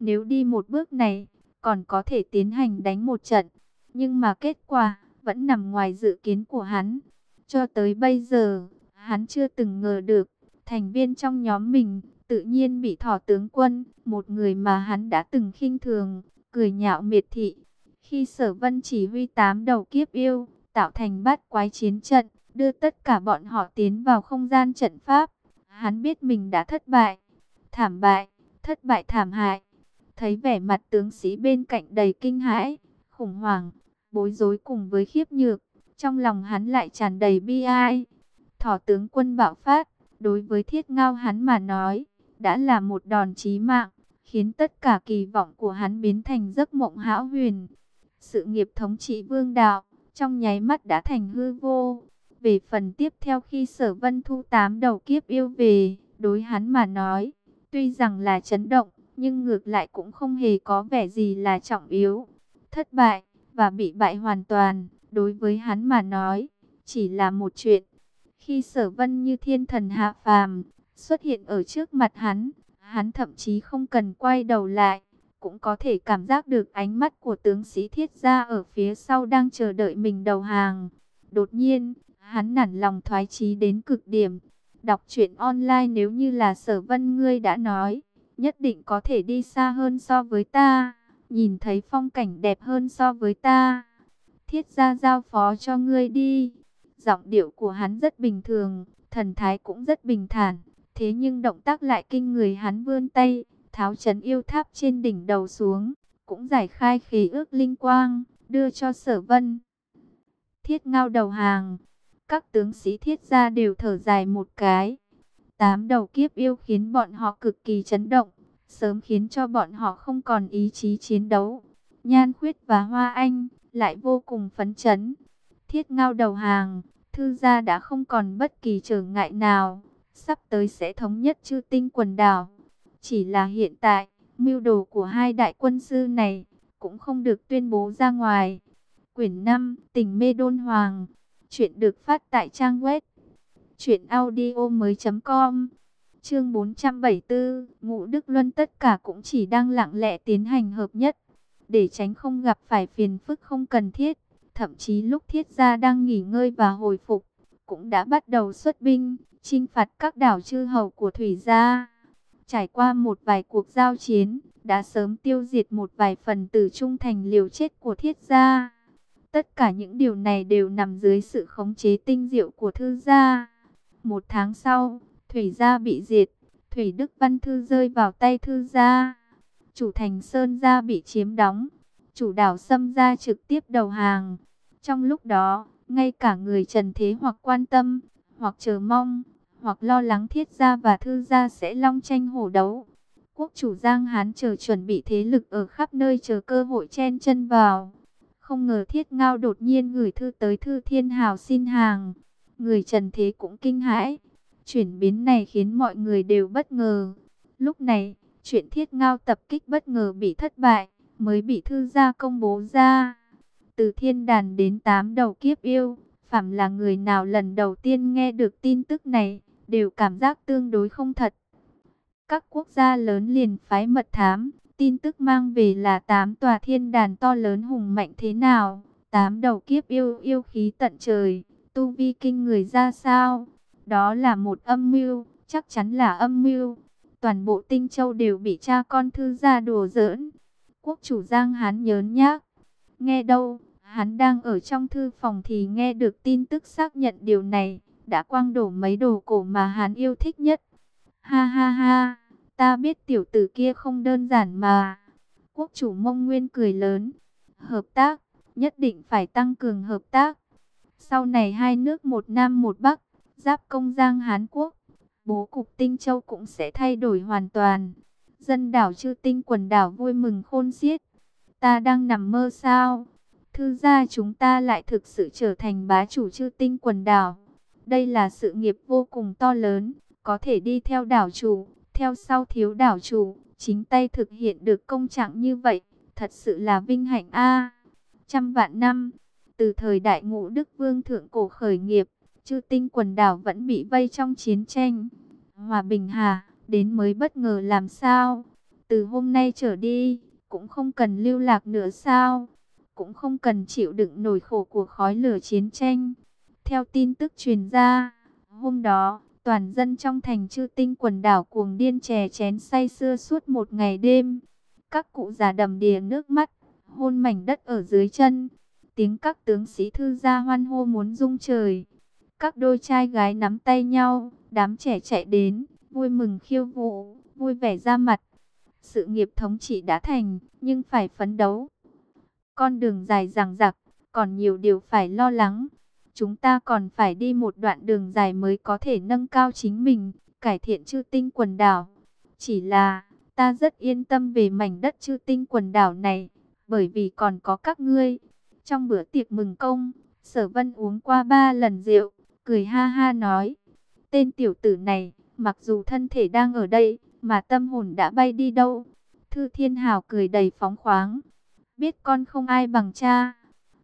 Nếu đi một bước này, còn có thể tiến hành đánh một trận. Nhưng mà kết quả, vẫn nằm ngoài dự kiến của hắn. Cho tới bây giờ, hắn chưa từng ngờ được, thành viên trong nhóm mình, tự nhiên bị thỏ tướng quân, một người mà hắn đã từng khinh thường, cười nhạo miệt thị. Khi sở vân chỉ huy tám đầu kiếp yêu, tạo thành bát quái chiến trận, đưa tất cả bọn họ tiến vào không gian trận pháp. Hắn biết mình đã thất bại, thảm bại, thất bại thảm hại. Thấy vẻ mặt tướng sĩ bên cạnh đầy kinh hãi, khủng hoảng, bối rối cùng với khiếp nhược, trong lòng hắn lại tràn đầy bi ai. Thỏ tướng quân bạo phát, đối với thiết ngao hắn mà nói, đã là một đòn chí mạng, khiến tất cả kỳ vọng của hắn biến thành giấc mộng hão huyền. Sự nghiệp thống trị vương đạo, trong nháy mắt đã thành hư vô. Về phần tiếp theo khi sở vân thu tám đầu kiếp yêu về, đối hắn mà nói, tuy rằng là chấn động, nhưng ngược lại cũng không hề có vẻ gì là trọng yếu. Thất bại, và bị bại hoàn toàn, đối với hắn mà nói, chỉ là một chuyện. Khi sở vân như thiên thần hạ phàm, xuất hiện ở trước mặt hắn, hắn thậm chí không cần quay đầu lại, cũng có thể cảm giác được ánh mắt của tướng sĩ thiết gia ở phía sau đang chờ đợi mình đầu hàng. Đột nhiên, hắn nản lòng thoái chí đến cực điểm. Đọc truyện online nếu như là sở vân ngươi đã nói, nhất định có thể đi xa hơn so với ta, nhìn thấy phong cảnh đẹp hơn so với ta. Thiết gia giao phó cho ngươi đi. Giọng điệu của hắn rất bình thường, thần thái cũng rất bình thản, thế nhưng động tác lại kinh người hắn vươn tay, tháo chấn yêu tháp trên đỉnh đầu xuống, cũng giải khai khí ước linh quang, đưa cho sở vân. Thiết ngao đầu hàng, các tướng sĩ thiết gia đều thở dài một cái. Tám đầu kiếp yêu khiến bọn họ cực kỳ chấn động, sớm khiến cho bọn họ không còn ý chí chiến đấu. Nhan Khuyết và Hoa Anh lại vô cùng phấn chấn. Thiết ngao đầu hàng, thư gia đã không còn bất kỳ trở ngại nào, sắp tới sẽ thống nhất chư tinh quần đảo. Chỉ là hiện tại, mưu đồ của hai đại quân sư này cũng không được tuyên bố ra ngoài. Quyển 5, Tình Mê Đôn Hoàng, chuyện được phát tại trang web truyệnaudiomoi.com. Chương 474, Ngũ Đức Luân tất cả cũng chỉ đang lặng lẽ tiến hành hợp nhất, để tránh không gặp phải phiền phức không cần thiết. Thậm chí lúc thiết gia đang nghỉ ngơi và hồi phục, cũng đã bắt đầu xuất binh, chinh phạt các đảo chư hầu của Thủy gia. Trải qua một vài cuộc giao chiến, đã sớm tiêu diệt một vài phần tử trung thành liều chết của thiết gia. Tất cả những điều này đều nằm dưới sự khống chế tinh diệu của thư gia. Một tháng sau, Thủy gia bị diệt, Thủy Đức Văn Thư rơi vào tay thư gia. Chủ thành Sơn gia bị chiếm đóng, chủ đảo Sâm gia trực tiếp đầu hàng. Trong lúc đó, ngay cả người trần thế hoặc quan tâm, hoặc chờ mong, hoặc lo lắng thiết gia và thư gia sẽ long tranh hổ đấu. Quốc chủ Giang Hán chờ chuẩn bị thế lực ở khắp nơi chờ cơ hội chen chân vào. Không ngờ thiết ngao đột nhiên gửi thư tới thư thiên hào xin hàng. Người trần thế cũng kinh hãi. Chuyển biến này khiến mọi người đều bất ngờ. Lúc này, chuyện thiết ngao tập kích bất ngờ bị thất bại, mới bị thư gia công bố ra. Từ thiên đàn đến tám đầu kiếp yêu, phạm là người nào lần đầu tiên nghe được tin tức này, đều cảm giác tương đối không thật. Các quốc gia lớn liền phái mật thám, tin tức mang về là tám tòa thiên đàn to lớn hùng mạnh thế nào, tám đầu kiếp yêu yêu khí tận trời, tu vi kinh người ra sao. Đó là một âm mưu, chắc chắn là âm mưu. Toàn bộ tinh châu đều bị cha con thư gia đùa giỡn. Quốc chủ Giang Hán nhớn nhác. Nghe đâu, hắn đang ở trong thư phòng thì nghe được tin tức xác nhận điều này đã quang đổ mấy đồ cổ mà hắn yêu thích nhất. Ha ha ha, ta biết tiểu tử kia không đơn giản mà. Quốc chủ mông nguyên cười lớn. Hợp tác, nhất định phải tăng cường hợp tác. Sau này hai nước một Nam một Bắc, giáp công giang Hán Quốc, bố cục Tinh Châu cũng sẽ thay đổi hoàn toàn. Dân đảo chư tinh quần đảo vui mừng khôn xiết. Ta đang nằm mơ sao? Thư gia chúng ta lại thực sự trở thành bá chủ chư tinh quần đảo. Đây là sự nghiệp vô cùng to lớn, có thể đi theo đảo chủ, theo sau thiếu đảo chủ, chính tay thực hiện được công trạng như vậy, thật sự là vinh hạnh a. Trăm vạn năm, từ thời đại ngũ Đức Vương thượng cổ khởi nghiệp, chư tinh quần đảo vẫn bị vây trong chiến tranh. Hòa bình hà, đến mới bất ngờ làm sao? Từ hôm nay trở đi, cũng không cần lưu lạc nữa sao? Cũng không cần chịu đựng nổi khổ của khói lửa chiến tranh. Theo tin tức truyền ra, hôm đó, toàn dân trong thành chư tinh quần đảo cuồng điên chè chén say sưa suốt một ngày đêm. Các cụ già đầm đìa nước mắt, hôn mảnh đất ở dưới chân. Tiếng các tướng sĩ thư gia hoan hô muốn rung trời. Các đôi trai gái nắm tay nhau, đám trẻ chạy đến, vui mừng khiêu vũ, vui vẻ ra mặt. Sự nghiệp thống trị đã thành, nhưng phải phấn đấu. Con đường dài dằng dặc, còn nhiều điều phải lo lắng. Chúng ta còn phải đi một đoạn đường dài mới có thể nâng cao chính mình, cải thiện chư tinh quần đảo. Chỉ là, ta rất yên tâm về mảnh đất chư tinh quần đảo này, bởi vì còn có các ngươi. Trong bữa tiệc mừng công, sở vân uống qua ba lần rượu, cười ha ha nói. Tên tiểu tử này, mặc dù thân thể đang ở đây, mà tâm hồn đã bay đi đâu. Thư Thiên Hào cười đầy phóng khoáng. Biết con không ai bằng cha,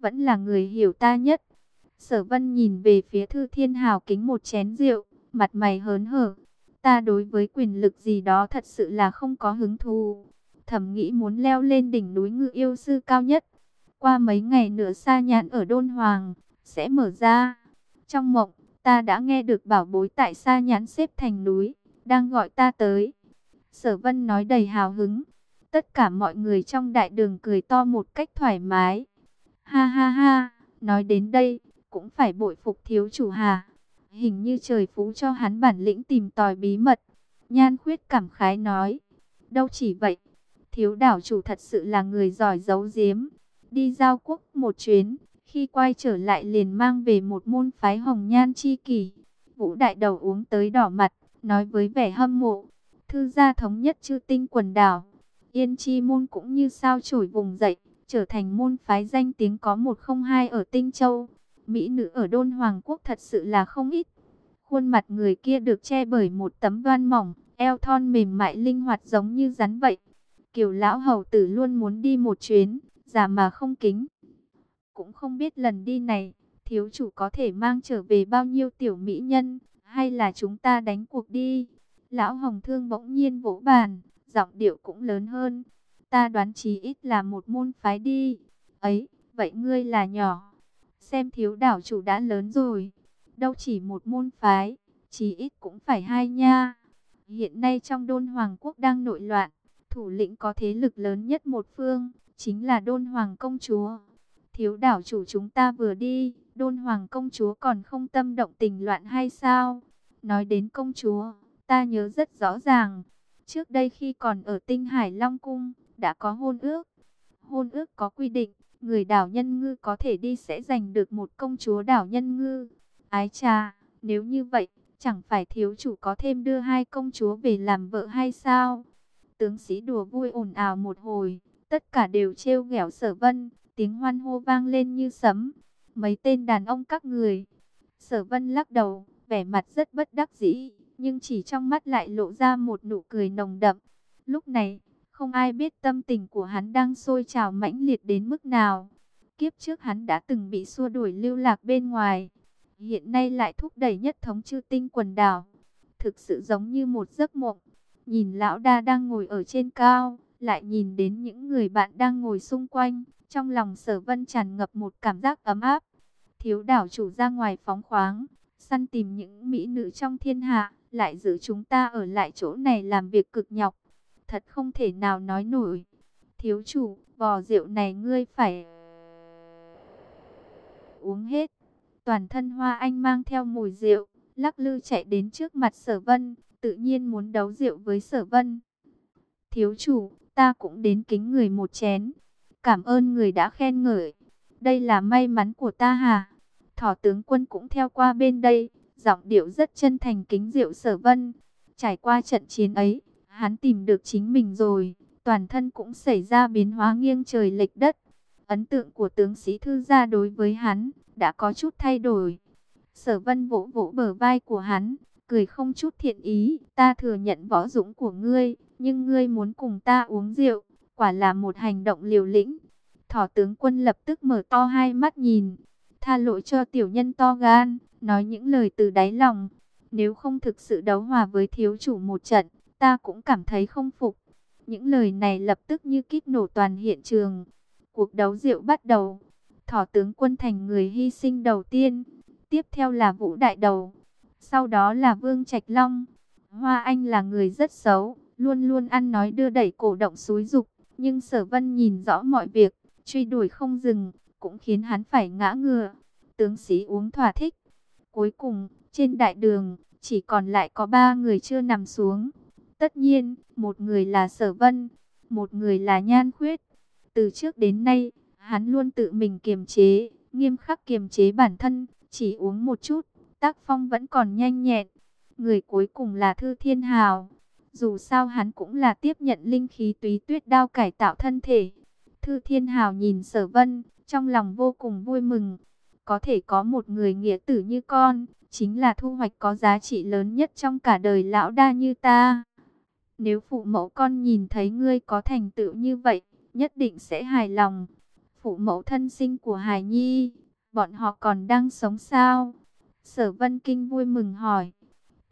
vẫn là người hiểu ta nhất. Sở Vân nhìn về phía Thư Thiên Hào kính một chén rượu, mặt mày hớn hở. Ta đối với quyền lực gì đó thật sự là không có hứng thú. Thầm nghĩ muốn leo lên đỉnh núi ngự yêu sư cao nhất. Qua mấy ngày nữa xa nhạn ở Đôn Hoàng, sẽ mở ra. Trong mộng, ta đã nghe được bảo bối tại xa nhãn xếp thành núi, đang gọi ta tới. Sở Vân nói đầy hào hứng. Tất cả mọi người trong đại đường cười to một cách thoải mái. Ha ha ha, nói đến đây, cũng phải bội phục thiếu chủ hà. Hình như trời phú cho hắn bản lĩnh tìm tòi bí mật. Nhan khuyết cảm khái nói. Đâu chỉ vậy, thiếu đảo chủ thật sự là người giỏi giấu giếm. Đi giao quốc một chuyến, khi quay trở lại liền mang về một môn phái hồng nhan chi kỷ. Vũ đại đầu uống tới đỏ mặt, nói với vẻ hâm mộ. Thư gia thống nhất chư tinh quần đảo. Yên chi môn cũng như sao chổi vùng dậy, trở thành môn phái danh tiếng có một không hai ở Tinh Châu. Mỹ nữ ở Đôn Hoàng Quốc thật sự là không ít. Khuôn mặt người kia được che bởi một tấm đoan mỏng, eo thon mềm mại linh hoạt giống như rắn vậy. Kiều lão hầu tử luôn muốn đi một chuyến, giả mà không kính. Cũng không biết lần đi này, thiếu chủ có thể mang trở về bao nhiêu tiểu mỹ nhân, hay là chúng ta đánh cuộc đi. Lão Hồng Thương bỗng nhiên vỗ bàn, giọng điệu cũng lớn hơn. Ta đoán chí ít là một môn phái đi. Ấy, vậy ngươi là nhỏ. Xem thiếu đảo chủ đã lớn rồi. Đâu chỉ một môn phái, chí ít cũng phải hai nha. Hiện nay trong đôn hoàng quốc đang nội loạn, thủ lĩnh có thế lực lớn nhất một phương, chính là đôn hoàng công chúa. Thiếu đảo chủ chúng ta vừa đi, đôn hoàng công chúa còn không tâm động tình loạn hay sao? Nói đến công chúa, ta nhớ rất rõ ràng. Trước đây khi còn ở tinh Hải Long Cung, đã có hôn ước. Hôn ước có quy định, người đảo nhân ngư có thể đi sẽ giành được một công chúa đảo nhân ngư. Ái cha, nếu như vậy, chẳng phải thiếu chủ có thêm đưa hai công chúa về làm vợ hay sao? Tướng sĩ đùa vui ồn ào một hồi, tất cả đều trêu ghẹo sở vân, tiếng hoan hô vang lên như sấm. Mấy tên đàn ông các người. Sở vân lắc đầu, vẻ mặt rất bất đắc dĩ, nhưng chỉ trong mắt lại lộ ra một nụ cười nồng đậm. Lúc này, không ai biết tâm tình của hắn đang sôi trào mãnh liệt đến mức nào. Kiếp trước hắn đã từng bị xua đuổi lưu lạc bên ngoài. Hiện nay lại thúc đẩy nhất thống chư tinh quần đảo. Thực sự giống như một giấc mộng. Nhìn lão đa đang ngồi ở trên cao, lại nhìn đến những người bạn đang ngồi xung quanh. Trong lòng sở vân tràn ngập một cảm giác ấm áp. Thiếu đảo chủ ra ngoài phóng khoáng, săn tìm những mỹ nữ trong thiên hạ, lại giữ chúng ta ở lại chỗ này làm việc cực nhọc. Thật không thể nào nói nổi. Thiếu chủ, vò rượu này ngươi phải uống hết. Toàn thân Hoa Anh mang theo mùi rượu, lắc lư chạy đến trước mặt sở vân, tự nhiên muốn đấu rượu với sở vân. Thiếu chủ, ta cũng đến kính người một chén. Cảm ơn người đã khen ngợi. Đây là may mắn của ta hà. Thỏ tướng quân cũng theo qua bên đây, giọng điệu rất chân thành kính diệu sở vân. Trải qua trận chiến ấy, hắn tìm được chính mình rồi, toàn thân cũng xảy ra biến hóa nghiêng trời lệch đất. Ấn tượng của tướng sĩ thư gia đối với hắn, đã có chút thay đổi. Sở vân vỗ vỗ bờ vai của hắn, cười không chút thiện ý, ta thừa nhận võ dũng của ngươi, nhưng ngươi muốn cùng ta uống rượu, quả là một hành động liều lĩnh. Thỏ tướng quân lập tức mở to hai mắt nhìn, tha lỗi cho tiểu nhân to gan, nói những lời từ đáy lòng. Nếu không thực sự đấu hòa với thiếu chủ một trận, ta cũng cảm thấy không phục. Những lời này lập tức như kích nổ toàn hiện trường. Cuộc đấu rượu bắt đầu. Thỏ tướng quân thành người hy sinh đầu tiên. Tiếp theo là Vũ Đại Đầu. Sau đó là Vương Trạch Long. Hoa Anh là người rất xấu. Luôn luôn ăn nói đưa đẩy cổ động xúi dục. Nhưng sở vân nhìn rõ mọi việc. Truy đuổi không dừng. Cũng khiến hắn phải ngã ngựa. Tướng sĩ uống thỏa thích. Cuối cùng, trên đại đường, chỉ còn lại có ba người chưa nằm xuống. Tất nhiên, một người là Sở Vân, một người là Nhan Khuyết. Từ trước đến nay, hắn luôn tự mình kiềm chế, nghiêm khắc kiềm chế bản thân, chỉ uống một chút, tác phong vẫn còn nhanh nhẹn. Người cuối cùng là Thư Thiên Hào. Dù sao hắn cũng là tiếp nhận linh khí túy tuyết đao cải tạo thân thể. Thư Thiên Hào nhìn Sở Vân, trong lòng vô cùng vui mừng. Có thể có một người nghĩa tử như con, chính là thu hoạch có giá trị lớn nhất trong cả đời lão đa như ta. Nếu phụ mẫu con nhìn thấy ngươi có thành tựu như vậy, nhất định sẽ hài lòng. Phụ mẫu thân sinh của Hải Nhi, bọn họ còn đang sống sao? Sở Vân Kinh vui mừng hỏi.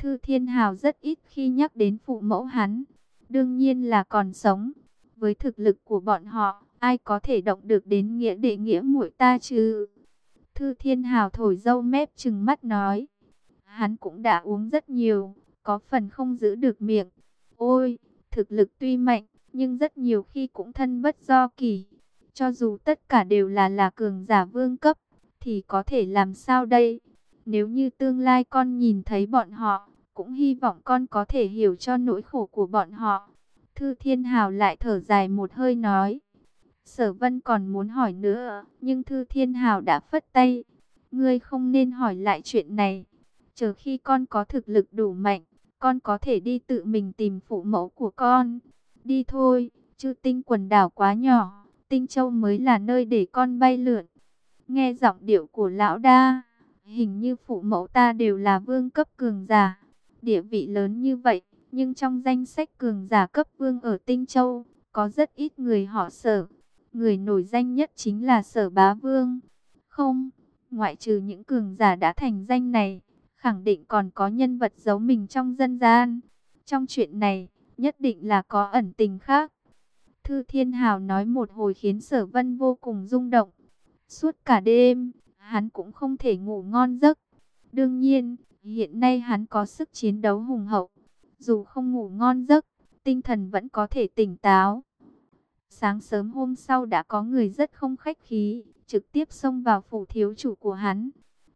Thư Thiên Hào rất ít khi nhắc đến phụ mẫu hắn. Đương nhiên là còn sống. Với thực lực của bọn họ, ai có thể động được đến nghĩa đệ nghĩa muội ta chứ? Thư Thiên Hào thổi dâu mép chừng mắt nói. Hắn cũng đã uống rất nhiều, có phần không giữ được miệng. Ôi, thực lực tuy mạnh, nhưng rất nhiều khi cũng thân bất do kỳ. Cho dù tất cả đều là là cường giả vương cấp, thì có thể làm sao đây? Nếu như tương lai con nhìn thấy bọn họ, cũng hy vọng con có thể hiểu cho nỗi khổ của bọn họ. Thư Thiên Hào lại thở dài một hơi nói. Sở Vân còn muốn hỏi nữa, nhưng Thư Thiên Hào đã phất tay. Ngươi không nên hỏi lại chuyện này. Chờ khi con có thực lực đủ mạnh, con có thể đi tự mình tìm phụ mẫu của con. Đi thôi, chứ tinh quần đảo quá nhỏ, tinh châu mới là nơi để con bay lượn. Nghe giọng điệu của lão đa, hình như phụ mẫu ta đều là vương cấp cường giả, địa vị lớn như vậy, nhưng trong danh sách cường giả cấp vương ở tinh châu, có rất ít người họ sở. Người nổi danh nhất chính là sở bá vương. Không, ngoại trừ những cường giả đã thành danh này, khẳng định còn có nhân vật giấu mình trong dân gian. Trong chuyện này, nhất định là có ẩn tình khác. Thư Thiên Hào nói một hồi khiến Sở Vân vô cùng rung động. Suốt cả đêm, hắn cũng không thể ngủ ngon giấc. Đương nhiên, hiện nay hắn có sức chiến đấu hùng hậu. Dù không ngủ ngon giấc, tinh thần vẫn có thể tỉnh táo. Sáng sớm hôm sau đã có người rất không khách khí, trực tiếp xông vào phủ thiếu chủ của hắn.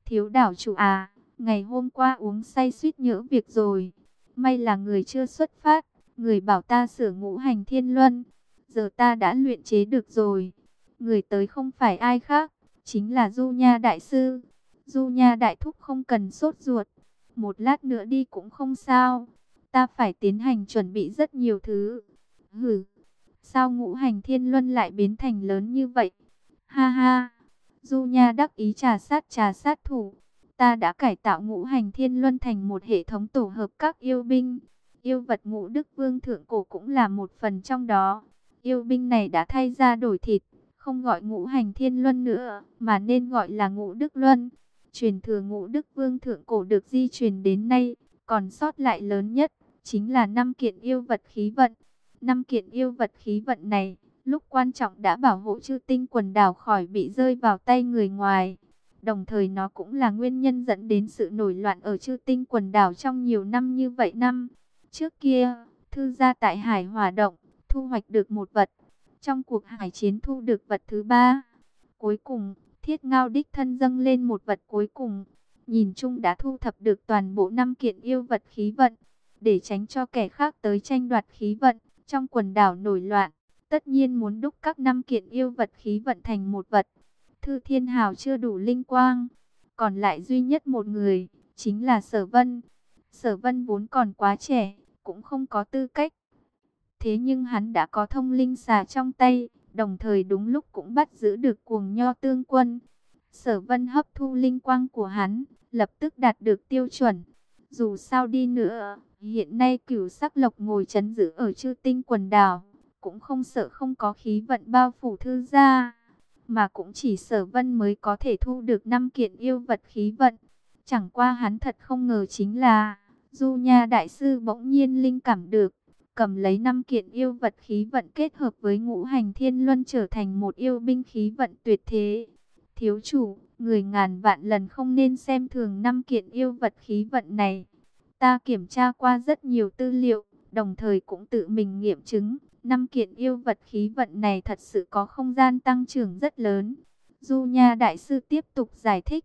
Thiếu đảo chủ à, Ngày hôm qua uống say suýt nhỡ việc rồi. May là người chưa xuất phát. Người bảo ta sửa ngũ hành thiên luân. Giờ ta đã luyện chế được rồi. Người tới không phải ai khác. Chính là Du Nha Đại Sư. Du Nha Đại Thúc không cần sốt ruột. Một lát nữa đi cũng không sao. Ta phải tiến hành chuẩn bị rất nhiều thứ. Hử. Sao ngũ hành thiên luân lại biến thành lớn như vậy? Ha ha. Du Nha đắc ý trà sát trà sát thủ ta đã cải tạo ngũ hành thiên luân thành một hệ thống tổ hợp các yêu binh. Yêu vật ngũ đức vương thượng cổ cũng là một phần trong đó. Yêu binh này đã thay ra đổi thịt, không gọi ngũ hành thiên luân nữa, mà nên gọi là ngũ đức luân. Truyền thừa ngũ đức vương thượng cổ được di truyền đến nay, còn sót lại lớn nhất, chính là năm kiện yêu vật khí vận. Năm kiện yêu vật khí vận này, lúc quan trọng đã bảo hộ chư tinh quần đảo khỏi bị rơi vào tay người ngoài. Đồng thời nó cũng là nguyên nhân dẫn đến sự nổi loạn ở chư tinh quần đảo trong nhiều năm như vậy năm. Trước kia, thư gia tại Hải Hòa Động, thu hoạch được một vật. Trong cuộc hải chiến thu được vật thứ ba. Cuối cùng, thiết ngao đích thân dâng lên một vật cuối cùng. Nhìn chung đã thu thập được toàn bộ năm kiện yêu vật khí vận. Để tránh cho kẻ khác tới tranh đoạt khí vận, trong quần đảo nổi loạn. Tất nhiên muốn đúc các năm kiện yêu vật khí vận thành một vật. Thư Thiên Hào chưa đủ linh quang, còn lại duy nhất một người, chính là Sở Vân. Sở Vân vốn còn quá trẻ, cũng không có tư cách. Thế nhưng hắn đã có thông linh xà trong tay, đồng thời đúng lúc cũng bắt giữ được cuồng nho tương quân. Sở Vân hấp thu linh quang của hắn, lập tức đạt được tiêu chuẩn. Dù sao đi nữa, hiện nay cửu sắc lộc ngồi chấn giữ ở chư tinh quần đảo, cũng không sợ không có khí vận bao phủ thư gia mà cũng chỉ sở vân mới có thể thu được năm kiện yêu vật khí vận. Chẳng qua hắn thật không ngờ chính là, Du Nha Đại Sư bỗng nhiên linh cảm được, cầm lấy năm kiện yêu vật khí vận kết hợp với ngũ hành thiên luân trở thành một yêu binh khí vận tuyệt thế. Thiếu chủ, người ngàn vạn lần không nên xem thường năm kiện yêu vật khí vận này. Ta kiểm tra qua rất nhiều tư liệu, đồng thời cũng tự mình nghiệm chứng, năm kiện yêu vật khí vận này thật sự có không gian tăng trưởng rất lớn. Du Nha Đại Sư tiếp tục giải thích.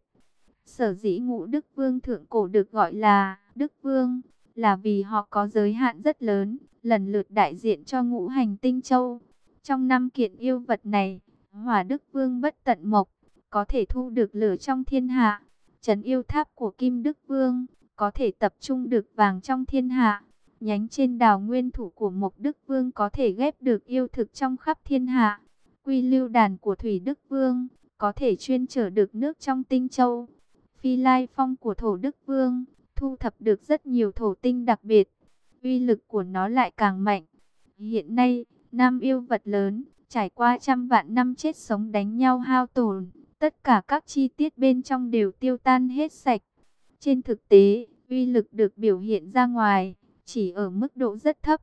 Sở dĩ ngũ Đức Vương Thượng Cổ được gọi là Đức Vương, là vì họ có giới hạn rất lớn, lần lượt đại diện cho ngũ hành tinh châu. Trong năm kiện yêu vật này, Hỏa Đức Vương bất tận mộc, có thể thu được lửa trong thiên hạ. Trấn yêu tháp của Kim Đức Vương, có thể tập trung được vàng trong thiên hạ. Nhánh trên đào nguyên thủ của Mộc Đức Vương có thể ghép được yêu thực trong khắp thiên hạ. Quy lưu đàn của Thủy Đức Vương, có thể chuyên trở được nước trong tinh châu. Phi lai phong của Thổ Đức Vương, thu thập được rất nhiều thổ tinh đặc biệt. Uy lực của nó lại càng mạnh. Hiện nay, Nam yêu vật lớn, trải qua trăm vạn năm chết sống đánh nhau hao tổn, tất cả các chi tiết bên trong đều tiêu tan hết sạch. Trên thực tế, uy lực được biểu hiện ra ngoài, chỉ ở mức độ rất thấp.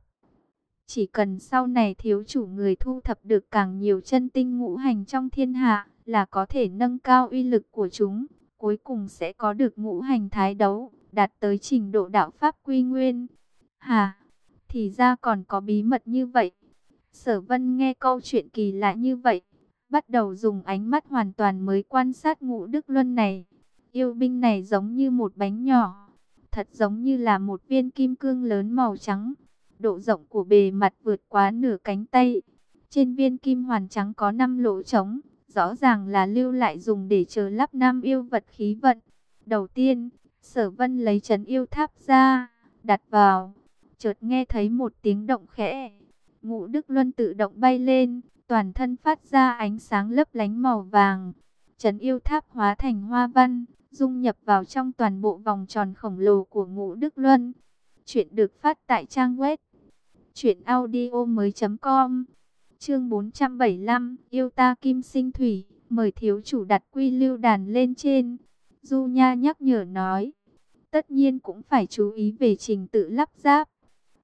Chỉ cần sau này thiếu chủ người thu thập được càng nhiều chân tinh ngũ hành trong thiên hạ, là có thể nâng cao uy lực của chúng, cuối cùng sẽ có được ngũ hành thái đấu, đạt tới trình độ đạo pháp quy nguyên. Hà, thì ra còn có bí mật như vậy. Sở vân nghe câu chuyện kỳ lạ như vậy, bắt đầu dùng ánh mắt hoàn toàn mới quan sát ngũ đức luân này. Yêu binh này giống như một bánh nhỏ, thật giống như là một viên kim cương lớn màu trắng. Độ rộng của bề mặt vượt quá nửa cánh tay. Trên viên kim hoàn trắng có 5 lỗ trống, rõ ràng là lưu lại dùng để chờ lắp năm yêu vật khí vận. Đầu tiên, sở vân lấy trấn yêu tháp ra, đặt vào, chợt nghe thấy một tiếng động khẽ. Ngũ Đức Luân tự động bay lên, toàn thân phát ra ánh sáng lấp lánh màu vàng. Trấn yêu tháp hóa thành hoa văn, dung nhập vào trong toàn bộ vòng tròn khổng lồ của Ngũ Đức Luân. Chuyện được phát tại trang web truyệnaudiomoi.com. Chương 475, yêu ta kim sinh thủy, mời thiếu chủ đặt quy lưu đàn lên trên. Du Nha nhắc nhở nói, tất nhiên cũng phải chú ý về trình tự lắp ráp.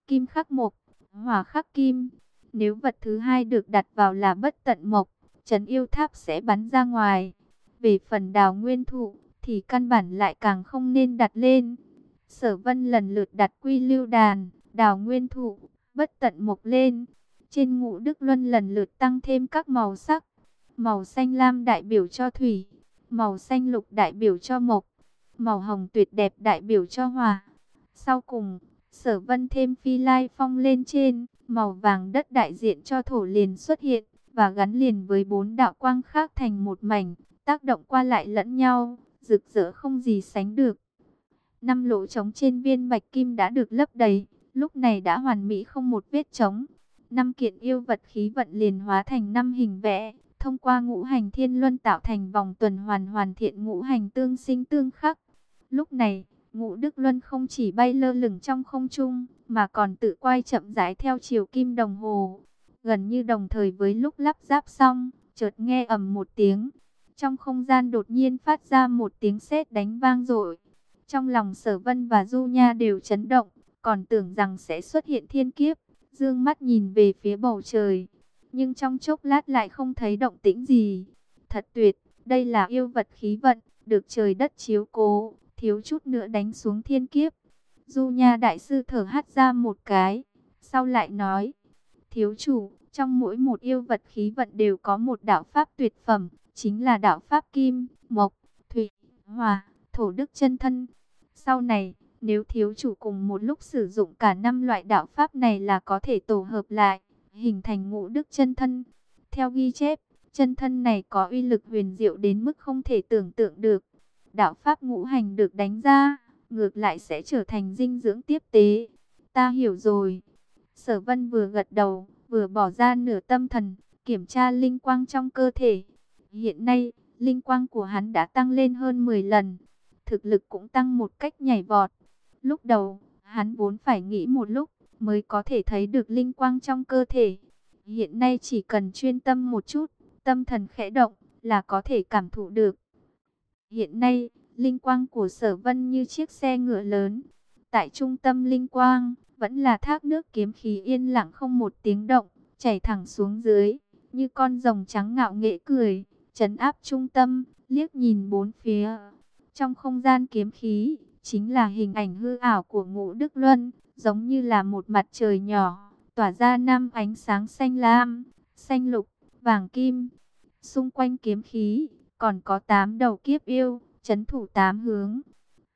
Kim khắc mộc, hỏa khắc kim. Nếu vật thứ hai được đặt vào là bất tận mộc, trấn yêu tháp sẽ bắn ra ngoài. Về phần đào nguyên thụ, thì căn bản lại càng không nên đặt lên. Sở vân lần lượt đặt quy lưu đàn, đào nguyên thụ, bất tận mộc lên. Trên ngũ đức luân lần lượt tăng thêm các màu sắc. Màu xanh lam đại biểu cho thủy, màu xanh lục đại biểu cho mộc, màu hồng tuyệt đẹp đại biểu cho hòa. Sau cùng, sở vân thêm phi lai phong lên trên, màu vàng đất đại diện cho thổ liền xuất hiện, và gắn liền với bốn đạo quang khác thành một mảnh, tác động qua lại lẫn nhau, rực rỡ không gì sánh được. Năm lỗ trống trên viên bạch kim đã được lấp đầy, lúc này đã hoàn mỹ không một vết trống. Năm kiện yêu vật khí vận liền hóa thành năm hình vẽ, thông qua ngũ hành thiên luân tạo thành vòng tuần hoàn hoàn thiện ngũ hành tương sinh tương khắc. Lúc này, ngũ đức luân không chỉ bay lơ lửng trong không trung, mà còn tự quay chậm rãi theo chiều kim đồng hồ. Gần như đồng thời với lúc lắp ráp xong, chợt nghe ầm một tiếng. Trong không gian đột nhiên phát ra một tiếng sét đánh vang dội. Trong lòng sở vân và du nha đều chấn động, còn tưởng rằng sẽ xuất hiện thiên kiếp. Dương mắt nhìn về phía bầu trời, nhưng trong chốc lát lại không thấy động tĩnh gì. Thật tuyệt, đây là yêu vật khí vận, được trời đất chiếu cố, thiếu chút nữa đánh xuống thiên kiếp. Du Nha Đại Sư thở hắt ra một cái, sau lại nói, thiếu chủ, trong mỗi một yêu vật khí vận đều có một đạo pháp tuyệt phẩm, chính là đạo pháp kim, mộc, thủy, hòa, thổ đức chân thân. Sau này, nếu thiếu chủ cùng một lúc sử dụng cả năm loại đạo pháp này là có thể tổ hợp lại, hình thành ngũ đức chân thân. Theo ghi chép, chân thân này có uy lực huyền diệu đến mức không thể tưởng tượng được. Đạo pháp ngũ hành được đánh ra, ngược lại sẽ trở thành dinh dưỡng tiếp tế. Ta hiểu rồi. Sở vân vừa gật đầu, vừa bỏ ra nửa tâm thần, kiểm tra linh quang trong cơ thể. Hiện nay, linh quang của hắn đã tăng lên hơn 10 lần. Thực lực cũng tăng một cách nhảy vọt. Lúc đầu, hắn vốn phải nghĩ một lúc mới có thể thấy được linh quang trong cơ thể. Hiện nay chỉ cần chuyên tâm một chút, tâm thần khẽ động là có thể cảm thụ được. Hiện nay, linh quang của sở vân như chiếc xe ngựa lớn. Tại trung tâm linh quang, vẫn là thác nước kiếm khí yên lặng không một tiếng động, chảy thẳng xuống dưới, như con rồng trắng ngạo nghễ cười, chấn áp trung tâm, liếc nhìn bốn phía. Trong không gian kiếm khí, chính là hình ảnh hư ảo của ngũ Đức Luân, giống như là một mặt trời nhỏ, tỏa ra năm ánh sáng xanh lam, xanh lục, vàng kim. Xung quanh kiếm khí, còn có tám đầu kiếp yêu, chấn thủ tám hướng.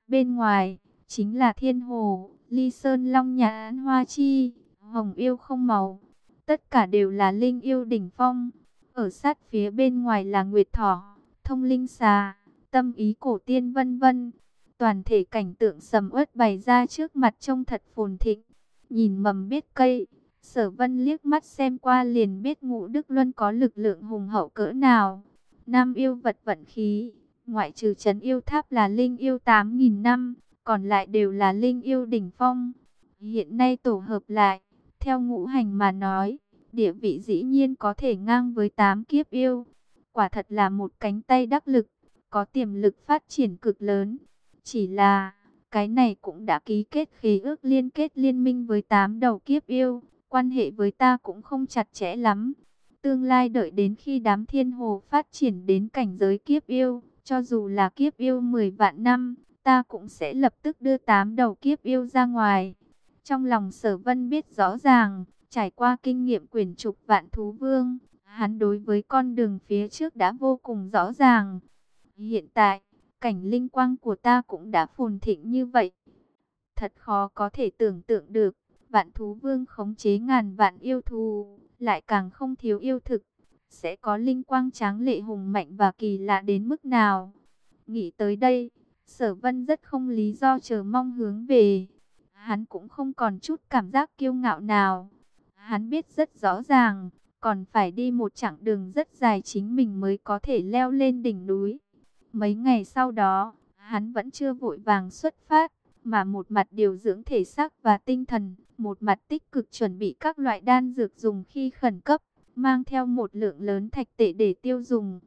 Bên ngoài, chính là thiên hồ, ly sơn long nhãn hoa chi, hồng yêu không màu. Tất cả đều là linh yêu đỉnh phong. Ở sát phía bên ngoài là nguyệt thỏ, thông linh xà, tâm ý cổ tiên vân vân. Toàn thể cảnh tượng sầm uất bày ra trước mặt trông thật phồn thịnh. Nhìn mầm biết cây, sở vân liếc mắt xem qua liền biết ngũ Đức Luân có lực lượng hùng hậu cỡ nào. Nam yêu vật vận khí, ngoại trừ trấn yêu tháp là linh yêu 8.000 năm, còn lại đều là linh yêu đỉnh phong. Hiện nay tổ hợp lại, theo ngũ hành mà nói, địa vị dĩ nhiên có thể ngang với 8 kiếp yêu. Quả thật là một cánh tay đắc lực, có tiềm lực phát triển cực lớn. Chỉ là, cái này cũng đã ký kết khí ước liên kết liên minh với 8 đầu kiếp yêu, quan hệ với ta cũng không chặt chẽ lắm. Tương lai đợi đến khi đám thiên hồ phát triển đến cảnh giới kiếp yêu, cho dù là kiếp yêu 10 vạn năm, ta cũng sẽ lập tức đưa tám đầu kiếp yêu ra ngoài. Trong lòng sở vân biết rõ ràng, trải qua kinh nghiệm quyền trục vạn thú vương, hắn đối với con đường phía trước đã vô cùng rõ ràng. Hiện tại, cảnh linh quang của ta cũng đã phồn thịnh như vậy. Thật khó có thể tưởng tượng được, vạn thú vương khống chế ngàn vạn yêu thú, lại càng không thiếu yêu thực, sẽ có linh quang tráng lệ hùng mạnh và kỳ lạ đến mức nào. Nghĩ tới đây, sở vân rất không lý do chờ mong hướng về. Hắn cũng không còn chút cảm giác kiêu ngạo nào. Hắn biết rất rõ ràng, còn phải đi một chặng đường rất dài chính mình mới có thể leo lên đỉnh núi. Mấy ngày sau đó, hắn vẫn chưa vội vàng xuất phát, mà một mặt điều dưỡng thể xác và tinh thần, một mặt tích cực chuẩn bị các loại đan dược dùng khi khẩn cấp, mang theo một lượng lớn thạch tệ để tiêu dùng.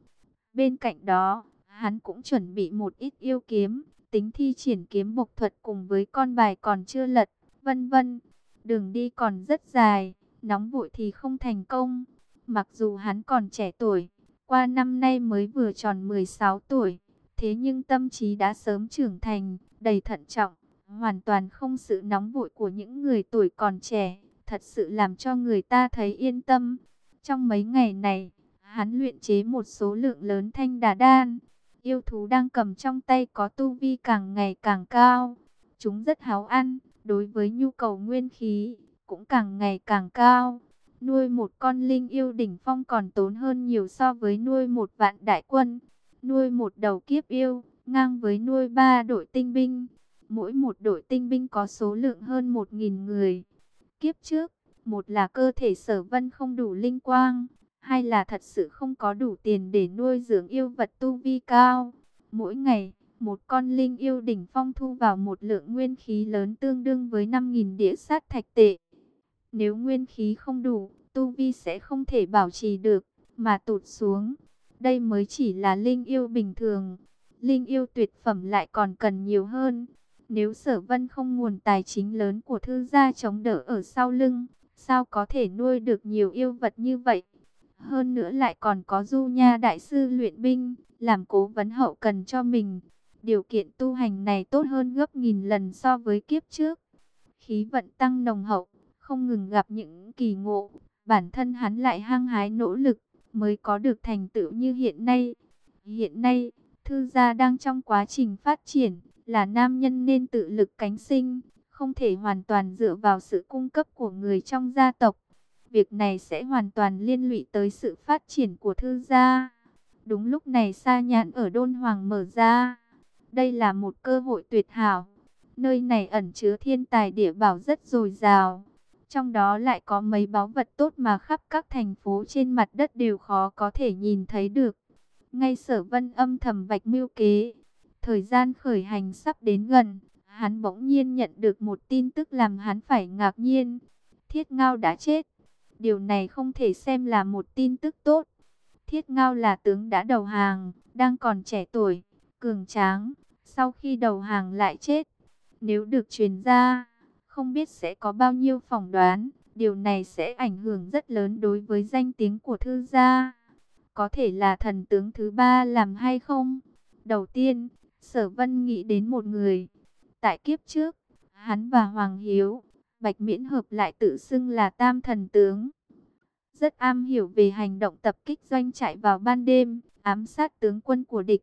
Bên cạnh đó, hắn cũng chuẩn bị một ít yêu kiếm, tính thi triển kiếm bộc thuật cùng với con bài còn chưa lật, vân vân. Đường đi còn rất dài, nóng vội thì không thành công. Mặc dù hắn còn trẻ tuổi, qua năm nay mới vừa tròn 16 tuổi, thế nhưng tâm trí đã sớm trưởng thành, đầy thận trọng, hoàn toàn không sự nóng vội của những người tuổi còn trẻ, thật sự làm cho người ta thấy yên tâm. Trong mấy ngày này, hắn luyện chế một số lượng lớn thanh đà đan, yêu thú đang cầm trong tay có tu vi càng ngày càng cao. Chúng rất háo ăn, đối với nhu cầu nguyên khí, cũng càng ngày càng cao. Nuôi một con linh yêu đỉnh phong còn tốn hơn nhiều so với nuôi một vạn đại quân. Nuôi một đầu kiếp yêu, ngang với nuôi ba đội tinh binh. Mỗi một đội tinh binh có số lượng hơn một nghìn người. Kiếp trước, một là cơ thể sở vân không đủ linh quang, hai là thật sự không có đủ tiền để nuôi dưỡng yêu vật tu vi cao. Mỗi ngày, một con linh yêu đỉnh phong thu vào một lượng nguyên khí lớn tương đương với 5.000 đĩa sát thạch tệ. Nếu nguyên khí không đủ, tu vi sẽ không thể bảo trì được, mà tụt xuống. Đây mới chỉ là linh yêu bình thường. Linh yêu tuyệt phẩm lại còn cần nhiều hơn. Nếu sở vân không nguồn tài chính lớn của thư gia chống đỡ ở sau lưng, sao có thể nuôi được nhiều yêu vật như vậy? Hơn nữa lại còn có Du Nha Đại sư luyện binh, làm cố vấn hậu cần cho mình. Điều kiện tu hành này tốt hơn gấp nghìn lần so với kiếp trước. Khí vận tăng nồng hậu, không ngừng gặp những kỳ ngộ. Bản thân hắn lại hăng hái nỗ lực, mới có được thành tựu như hiện nay. Hiện nay, thư gia đang trong quá trình phát triển, là nam nhân nên tự lực cánh sinh, không thể hoàn toàn dựa vào sự cung cấp của người trong gia tộc. Việc này sẽ hoàn toàn liên lụy tới sự phát triển của thư gia. Đúng lúc này Sa Nhãn ở Đôn Hoàng mở ra. Đây là một cơ hội tuyệt hảo. Nơi này ẩn chứa thiên tài địa bảo rất dồi dào. Trong đó lại có mấy báu vật tốt mà khắp các thành phố trên mặt đất đều khó có thể nhìn thấy được. Ngay sở vân âm thầm vạch mưu kế. Thời gian khởi hành sắp đến gần. Hắn bỗng nhiên nhận được một tin tức làm hắn phải ngạc nhiên. Thiết Ngao đã chết. Điều này không thể xem là một tin tức tốt. Thiết Ngao là tướng đã đầu hàng, đang còn trẻ tuổi, cường tráng, sau khi đầu hàng lại chết. Nếu được truyền ra, Không biết sẽ có bao nhiêu phỏng đoán, điều này sẽ ảnh hưởng rất lớn đối với danh tiếng của thư gia. Có thể là thần tướng thứ ba làm hay không? Đầu tiên, Sở Vân nghĩ đến một người. Tại kiếp trước, hắn và Hoàng Hiếu, Bạch Miễn hợp lại tự xưng là Tam Thần Tướng. Rất am hiểu về hành động tập kích doanh trại vào ban đêm, ám sát tướng quân của địch.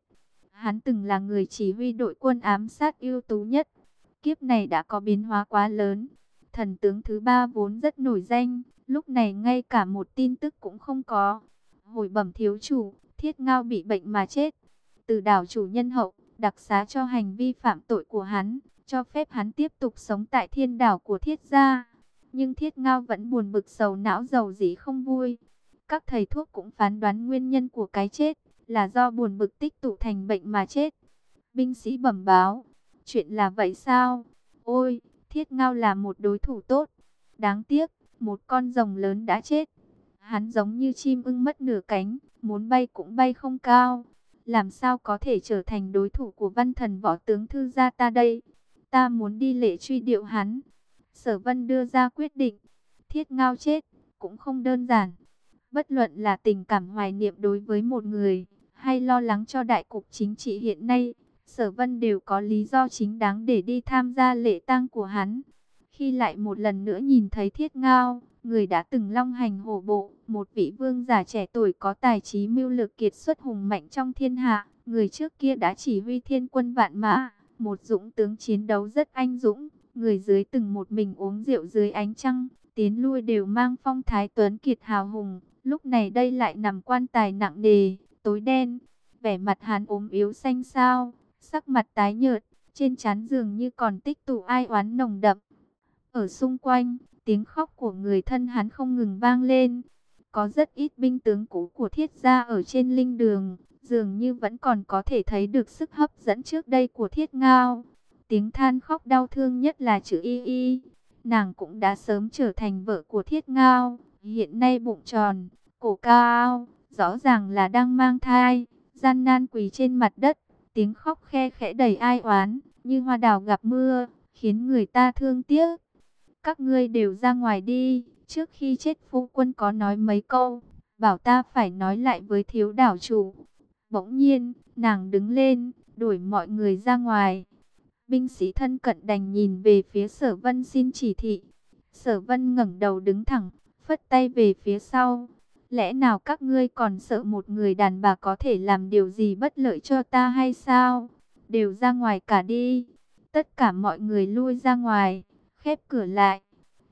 Hắn từng là người chỉ huy đội quân ám sát ưu tú nhất. Kiếp này đã có biến hóa quá lớn. Thần tướng thứ ba vốn rất nổi danh, lúc này ngay cả một tin tức cũng không có. Hồi bẩm thiếu chủ, thiết ngao bị bệnh mà chết. Từ đảo chủ nhân hậu, đặc xá cho hành vi phạm tội của hắn, cho phép hắn tiếp tục sống tại thiên đảo của thiết gia. Nhưng thiết ngao vẫn buồn bực sầu não giàu dĩ không vui. Các thầy thuốc cũng phán đoán nguyên nhân của cái chết là do buồn bực tích tụ thành bệnh mà chết. Binh sĩ bẩm báo, chuyện là vậy sao? Ôi, thiết ngao là một đối thủ tốt. Đáng tiếc, một con rồng lớn đã chết. Hắn giống như chim ưng mất nửa cánh, muốn bay cũng bay không cao. Làm sao có thể trở thành đối thủ của văn thần võ tướng thư gia ta đây? Ta muốn đi lễ truy điệu hắn. Sở vân đưa ra quyết định. Thiết ngao chết, cũng không đơn giản. Bất luận là tình cảm hoài niệm đối với một người, hay lo lắng cho đại cục chính trị hiện nay, Sở Vân đều có lý do chính đáng để đi tham gia lễ tang của hắn. Khi lại một lần nữa nhìn thấy Thiết Ngao, người đã từng long hành hổ bộ, một vị vương giả trẻ tuổi có tài trí mưu lược kiệt xuất hùng mạnh trong thiên hạ, người trước kia đã chỉ huy thiên quân vạn mã, một dũng tướng chiến đấu rất anh dũng, người dưới từng một mình uống rượu dưới ánh trăng, tiến lui đều mang phong thái tuấn kiệt hào hùng, lúc này đây lại nằm quan tài nặng nề, tối đen, vẻ mặt hán ốm yếu xanh xao, sắc mặt tái nhợt, trên trán dường như còn tích tụ ai oán nồng đậm. Ở xung quanh, tiếng khóc của người thân hắn không ngừng vang lên. Có rất ít binh tướng cũ của thiết gia ở trên linh đường, dường như vẫn còn có thể thấy được sức hấp dẫn trước đây của thiết ngao. Tiếng than khóc đau thương nhất là chữ y y. Nàng cũng đã sớm trở thành vợ của thiết ngao, hiện nay bụng tròn, cổ cao, rõ ràng là đang mang thai, gian nan quỳ trên mặt đất, tiếng khóc khe khẽ đầy ai oán, như hoa đào gặp mưa, khiến người ta thương tiếc. Các ngươi đều ra ngoài đi, trước khi chết phu quân có nói mấy câu, bảo ta phải nói lại với thiếu đảo chủ. Bỗng nhiên, nàng đứng lên, đuổi mọi người ra ngoài. Binh sĩ thân cận đành nhìn về phía sở vân xin chỉ thị. Sở vân ngẩng đầu đứng thẳng, phất tay về phía sau. Lẽ nào các ngươi còn sợ một người đàn bà có thể làm điều gì bất lợi cho ta hay sao? Đều ra ngoài cả đi. Tất cả mọi người lui ra ngoài, khép cửa lại.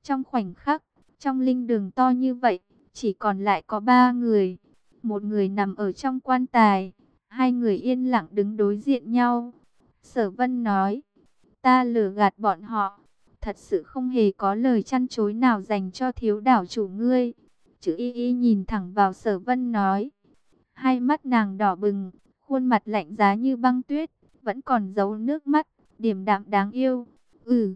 Trong khoảnh khắc, trong linh đường to như vậy, chỉ còn lại có ba người. Một người nằm ở trong quan tài, hai người yên lặng đứng đối diện nhau. Sở Vân nói, ta lừa gạt bọn họ, thật sự không hề có lời chăn chối nào dành cho thiếu đảo chủ ngươi. Chữ y y nhìn thẳng vào sở vân nói. Hai mắt nàng đỏ bừng, khuôn mặt lạnh giá như băng tuyết, vẫn còn giấu nước mắt, điềm đạm đáng yêu. Ừ,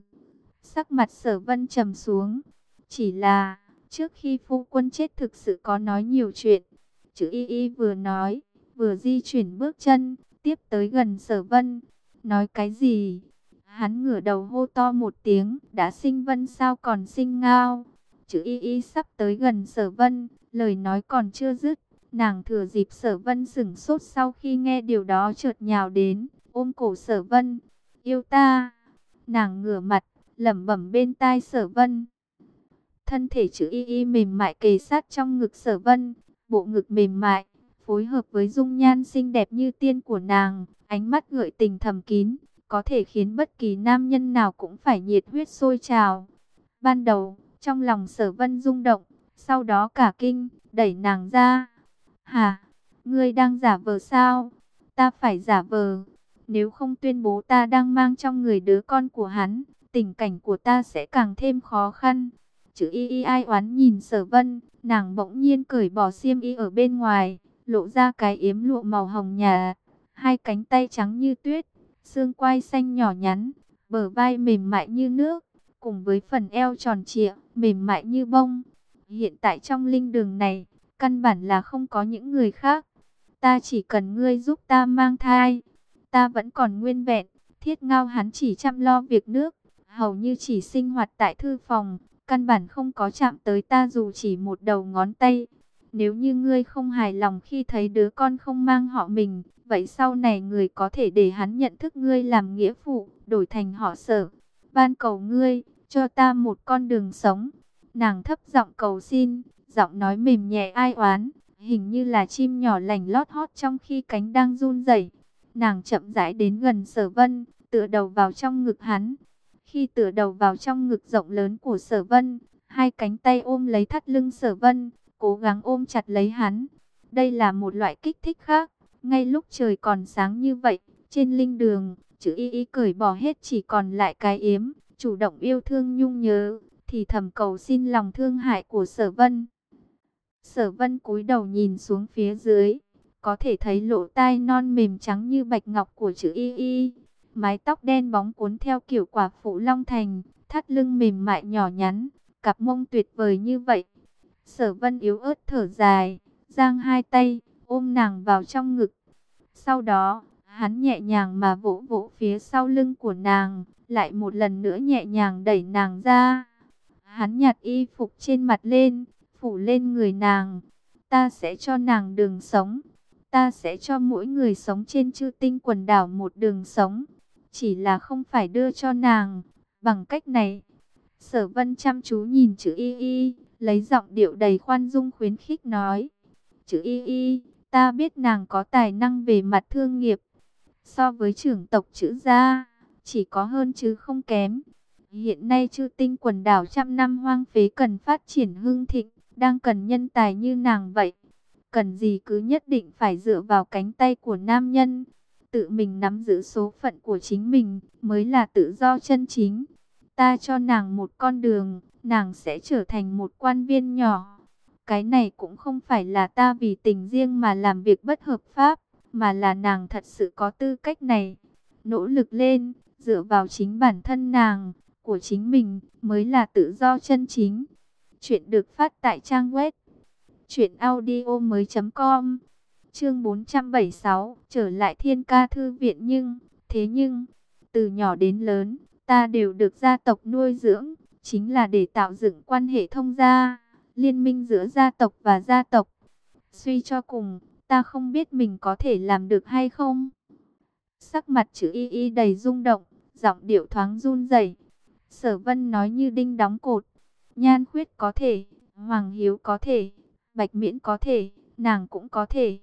sắc mặt sở vân trầm xuống. Chỉ là, trước khi phu quân chết thực sự có nói nhiều chuyện. Chữ y y vừa nói, vừa di chuyển bước chân, tiếp tới gần sở vân. Nói cái gì? Hắn ngửa đầu hô to một tiếng, đã sinh vân sao còn sinh ngao chữ y y sắp tới gần sở vân, lời nói còn chưa dứt. Nàng thừa dịp sở vân sửng sốt sau khi nghe điều đó chợt nhào đến, ôm cổ sở vân. Yêu ta! Nàng ngửa mặt, lẩm bẩm bên tai sở vân. Thân thể chữ y y mềm mại kề sát trong ngực sở vân, bộ ngực mềm mại, phối hợp với dung nhan xinh đẹp như tiên của nàng, ánh mắt gợi tình thầm kín, có thể khiến bất kỳ nam nhân nào cũng phải nhiệt huyết sôi trào. Ban đầu, trong lòng sở vân rung động, sau đó cả kinh, đẩy nàng ra. Hà, ngươi đang giả vờ sao? Ta phải giả vờ. Nếu không tuyên bố ta đang mang trong người đứa con của hắn, tình cảnh của ta sẽ càng thêm khó khăn. Chữ y y ai oán nhìn sở vân, nàng bỗng nhiên cởi bỏ xiêm y ở bên ngoài, lộ ra cái yếm lụa màu hồng nhà, hai cánh tay trắng như tuyết, xương quai xanh nhỏ nhắn, bờ vai mềm mại như nước, cùng với phần eo tròn trịa, mềm mại như bông. Hiện tại trong linh đường này, căn bản là không có những người khác. Ta chỉ cần ngươi giúp ta mang thai. Ta vẫn còn nguyên vẹn. Thiết ngao hắn chỉ chăm lo việc nước hầu như chỉ sinh hoạt tại thư phòng, căn bản không có chạm tới ta dù chỉ một đầu ngón tay. Nếu như ngươi không hài lòng khi thấy đứa con không mang họ mình, vậy sau này người có thể để hắn nhận thức ngươi làm nghĩa phụ, đổi thành họ sở. Van cầu ngươi, cho ta một con đường sống. Nàng thấp giọng cầu xin, giọng nói mềm nhẹ ai oán, hình như là chim nhỏ lành lót hót trong khi cánh đang run rẩy. Nàng chậm rãi đến gần sở vân, tựa đầu vào trong ngực hắn. Khi tựa đầu vào trong ngực rộng lớn của sở vân, hai cánh tay ôm lấy thắt lưng sở vân, cố gắng ôm chặt lấy hắn. Đây là một loại kích thích khác. Ngay lúc trời còn sáng như vậy, trên linh đường, chữ y y cởi bỏ hết chỉ còn lại cái yếm, chủ động yêu thương nhung nhớ, thì thầm cầu xin lòng thương hại của sở vân. Sở vân cúi đầu nhìn xuống phía dưới, có thể thấy lỗ tai non mềm trắng như bạch ngọc của chữ y y. Mái tóc đen bóng cuốn theo kiểu quả phụ long thành, thắt lưng mềm mại nhỏ nhắn, cặp mông tuyệt vời như vậy. Sở vân yếu ớt thở dài, giang hai tay, ôm nàng vào trong ngực. Sau đó, hắn nhẹ nhàng mà vỗ vỗ phía sau lưng của nàng, lại một lần nữa nhẹ nhàng đẩy nàng ra. Hắn nhặt y phục trên mặt lên, phủ lên người nàng. Ta sẽ cho nàng đường sống. Ta sẽ cho mỗi người sống trên chư tinh quần đảo một đường sống. Chỉ là không phải đưa cho nàng. Bằng cách này, sở vân chăm chú nhìn chữ y y, lấy giọng điệu đầy khoan dung khuyến khích nói. Chữ y y, ta biết nàng có tài năng về mặt thương nghiệp. So với trưởng tộc chữ gia, chỉ có hơn chứ không kém. Hiện nay chư tinh quần đảo trăm năm hoang phế cần phát triển hưng thịnh, đang cần nhân tài như nàng vậy. Cần gì cứ nhất định phải dựa vào cánh tay của nam nhân. Tự mình nắm giữ số phận của chính mình mới là tự do chân chính. Ta cho nàng một con đường, nàng sẽ trở thành một quan viên nhỏ. Cái này cũng không phải là ta vì tình riêng mà làm việc bất hợp pháp, mà là nàng thật sự có tư cách này. Nỗ lực lên, dựa vào chính bản thân nàng, của chính mình, mới là tự do chân chính. Chuyện được phát tại trang web truyệnaudiomoi.com. Chương 476, trở lại Thiên Ca thư viện nhưng, thế nhưng, từ nhỏ đến lớn, ta đều được gia tộc nuôi dưỡng, chính là để tạo dựng quan hệ thông gia, liên minh giữa gia tộc và gia tộc. Suy cho cùng, ta không biết mình có thể làm được hay không. Sắc mặt chữ y y đầy rung động, giọng điệu thoáng run rẩy. Sở Vân nói như đinh đóng cột. Nhan khuyết có thể, Hoàng Hiếu có thể, Bạch Miễn có thể, nàng cũng có thể.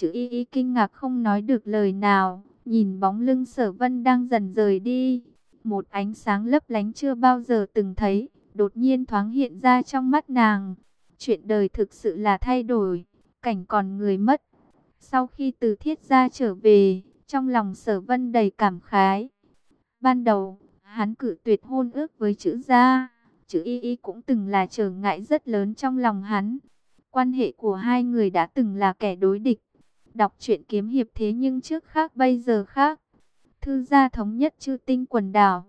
Chữ y y kinh ngạc không nói được lời nào, nhìn bóng lưng sở vân đang dần rời đi. Một ánh sáng lấp lánh chưa bao giờ từng thấy, đột nhiên thoáng hiện ra trong mắt nàng. Chuyện đời thực sự là thay đổi, cảnh còn người mất. Sau khi từ thiết gia trở về, trong lòng sở vân đầy cảm khái. Ban đầu, hắn cử tuyệt hôn ước với chữ gia chữ y y cũng từng là trở ngại rất lớn trong lòng hắn. Quan hệ của hai người đã từng là kẻ đối địch. Đọc truyện kiếm hiệp thế nhưng trước khác bây giờ khác. Thư gia thống nhất chư tinh quần đảo.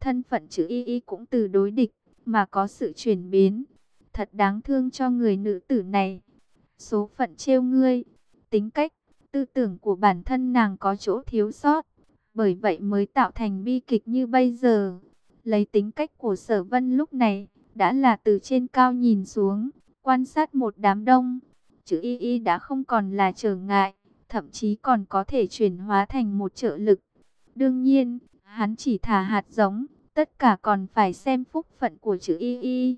Thân phận chữ y y cũng từ đối địch mà có sự chuyển biến. Thật đáng thương cho người nữ tử này. Số phận trêu ngươi, tính cách, tư tưởng của bản thân nàng có chỗ thiếu sót. Bởi vậy mới tạo thành bi kịch như bây giờ. Lấy tính cách của sở vân lúc này, đã là từ trên cao nhìn xuống, quan sát một đám đông. Chữ y y đã không còn là trở ngại, thậm chí còn có thể chuyển hóa thành một trợ lực. Đương nhiên, hắn chỉ thả hạt giống, tất cả còn phải xem phúc phận của chữ y y.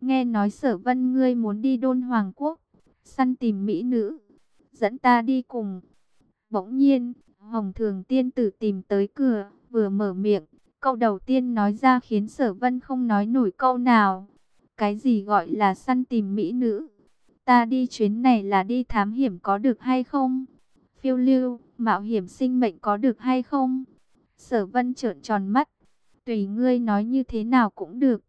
Nghe nói sở vân ngươi muốn đi đôn hoàng quốc, săn tìm mỹ nữ, dẫn ta đi cùng. Bỗng nhiên, Hồng Thường Tiên Tử tìm tới cửa, vừa mở miệng, Câu đầu tiên nói ra khiến sở vân không nói nổi câu nào. Cái gì gọi là săn tìm mỹ nữ? Ta đi chuyến này là đi thám hiểm có được hay không? Phiêu lưu, mạo hiểm sinh mệnh có được hay không? Sở vân trợn tròn mắt. Tùy ngươi nói như thế nào cũng được.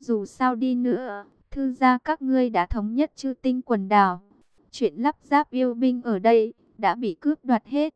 Dù sao đi nữa, thư gia các ngươi đã thống nhất chư tinh quần đảo. Chuyện lắp ráp yêu binh ở đây đã bị cướp đoạt hết.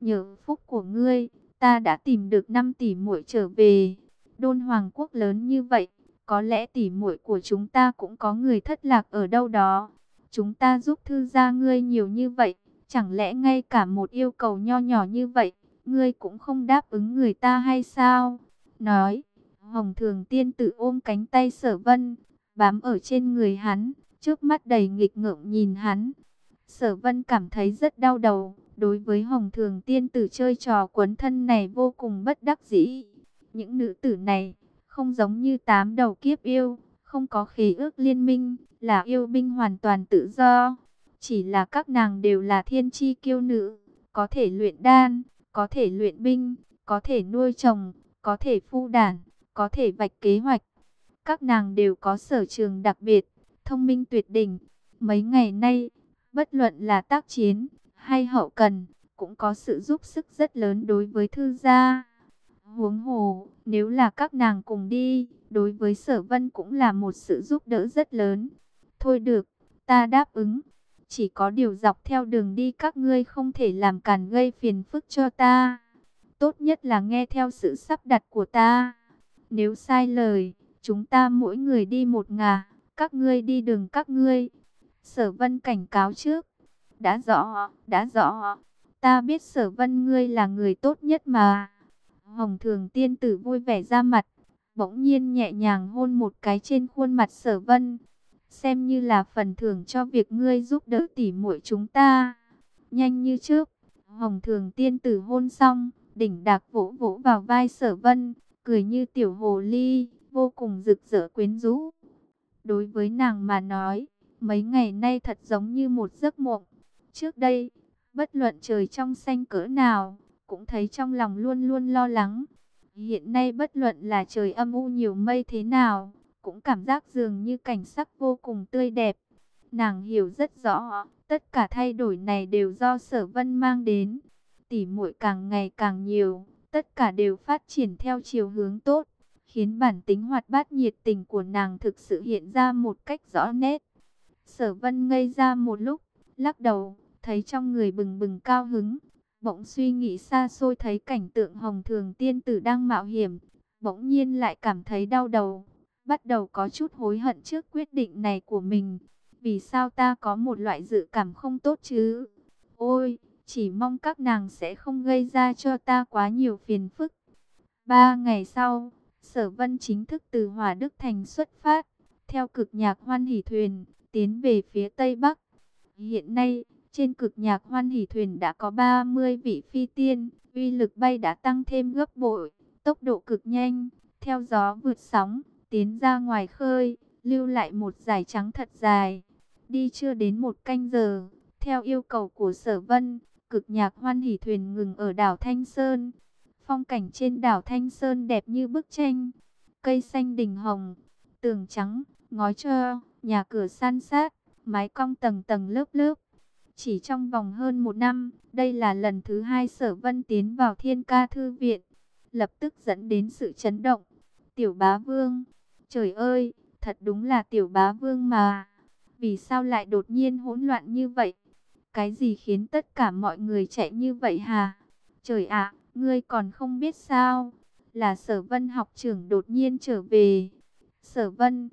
Nhờ phúc của ngươi, ta đã tìm được 5 tỷ muội trở về. Đôn Hoàng quốc lớn như vậy, có lẽ tỷ muội của chúng ta cũng có người thất lạc ở đâu đó. Chúng ta giúp thư gia ngươi nhiều như vậy, chẳng lẽ ngay cả một yêu cầu nho nhỏ như vậy, ngươi cũng không đáp ứng người ta hay sao? Nói, Hồng Thường Tiên Tử ôm cánh tay Sở Vân, bám ở trên người hắn, trước mắt đầy nghịch ngợm nhìn hắn. Sở Vân cảm thấy rất đau đầu, đối với Hồng Thường Tiên Tử chơi trò quấn thân này vô cùng bất đắc dĩ. Những nữ tử này không giống như tám đầu kiếp yêu, không có khí ước liên minh, là yêu binh hoàn toàn tự do. Chỉ là các nàng đều là thiên chi kiêu nữ, có thể luyện đan, có thể luyện binh, có thể nuôi chồng, có thể phu đản, có thể vạch kế hoạch. Các nàng đều có sở trường đặc biệt, thông minh tuyệt đỉnh. Mấy ngày nay, bất luận là tác chiến hay hậu cần, cũng có sự giúp sức rất lớn đối với thư gia. Huống hồ, nếu là các nàng cùng đi, đối với sở vân cũng là một sự giúp đỡ rất lớn. Thôi được, ta đáp ứng. Chỉ có điều dọc theo đường đi các ngươi không thể làm cản gây phiền phức cho ta. Tốt nhất là nghe theo sự sắp đặt của ta. Nếu sai lời, chúng ta mỗi người đi một ngả, các ngươi đi đường các ngươi. Sở vân cảnh cáo trước. Đã rõ, đã rõ. Ta biết sở vân ngươi là người tốt nhất mà. Hồng thường tiên tử vui vẻ ra mặt. Bỗng nhiên nhẹ nhàng hôn một cái trên khuôn mặt sở vân. Xem như là phần thưởng cho việc ngươi giúp đỡ tỉ muội chúng ta. Nhanh như trước. Hồng thường tiên tử hôn xong. Đỉnh đạc vỗ vỗ vào vai sở vân. Cười như tiểu hồ ly. Vô cùng rực rỡ quyến rũ. Đối với nàng mà nói. Mấy ngày nay thật giống như một giấc mộng. Trước đây, bất luận trời trong xanh cỡ nào, cũng thấy trong lòng luôn luôn lo lắng. Hiện nay bất luận là trời âm u nhiều mây thế nào, cũng cảm giác dường như cảnh sắc vô cùng tươi đẹp. Nàng hiểu rất rõ, tất cả thay đổi này đều do sở vân mang đến. Tỉ muội càng ngày càng nhiều, tất cả đều phát triển theo chiều hướng tốt, khiến bản tính hoạt bát nhiệt tình của nàng thực sự hiện ra một cách rõ nét. Sở vân ngây ra một lúc, lắc đầu, thấy trong người bừng bừng cao hứng. Bỗng suy nghĩ xa xôi thấy cảnh tượng hồng thường tiên tử đang mạo hiểm, bỗng nhiên lại cảm thấy đau đầu. Bắt đầu có chút hối hận trước quyết định này của mình. Vì sao ta có một loại dự cảm không tốt chứ? Ôi, chỉ mong các nàng sẽ không gây ra cho ta quá nhiều phiền phức. Ba ngày sau, Sở Vân chính thức từ Hòa Đức Thành xuất phát, theo cực nhạc hoan hỷ thuyền, tiến về phía Tây Bắc. Hiện nay, trên cực nhạc hoan hỷ thuyền đã có 30 vị phi tiên, uy lực bay đã tăng thêm gấp bội, tốc độ cực nhanh, theo gió vượt sóng, tiến ra ngoài khơi, lưu lại một dải trắng thật dài. Đi chưa đến một canh giờ, theo yêu cầu của sở vân, cực nhạc hoan hỷ thuyền ngừng ở đảo Thanh Sơn. Phong cảnh trên đảo Thanh Sơn đẹp như bức tranh, cây xanh đình hồng, tường trắng, ngói trơ, nhà cửa san sát, mái cong tầng tầng lớp lớp. Chỉ trong vòng hơn một năm, đây là lần thứ hai sở vân tiến vào thiên ca thư viện, lập tức dẫn đến sự chấn động. Tiểu bá vương, trời ơi, thật đúng là tiểu bá vương mà. Vì sao lại đột nhiên hỗn loạn như vậy? Cái gì khiến tất cả mọi người chạy như vậy hả? Trời ạ, ngươi còn không biết sao? Là sở vân học trưởng đột nhiên trở về. Sở vân,